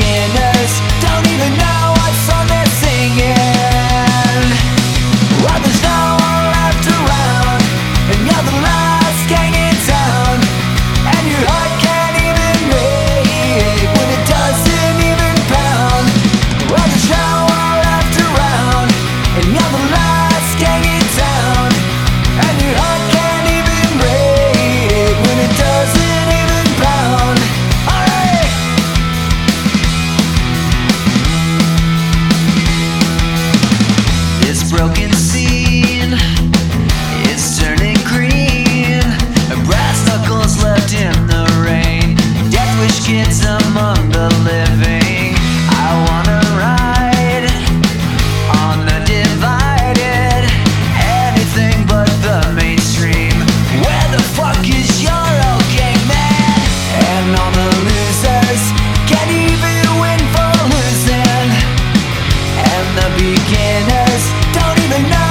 beginners. Don't even know beginners. Don't even know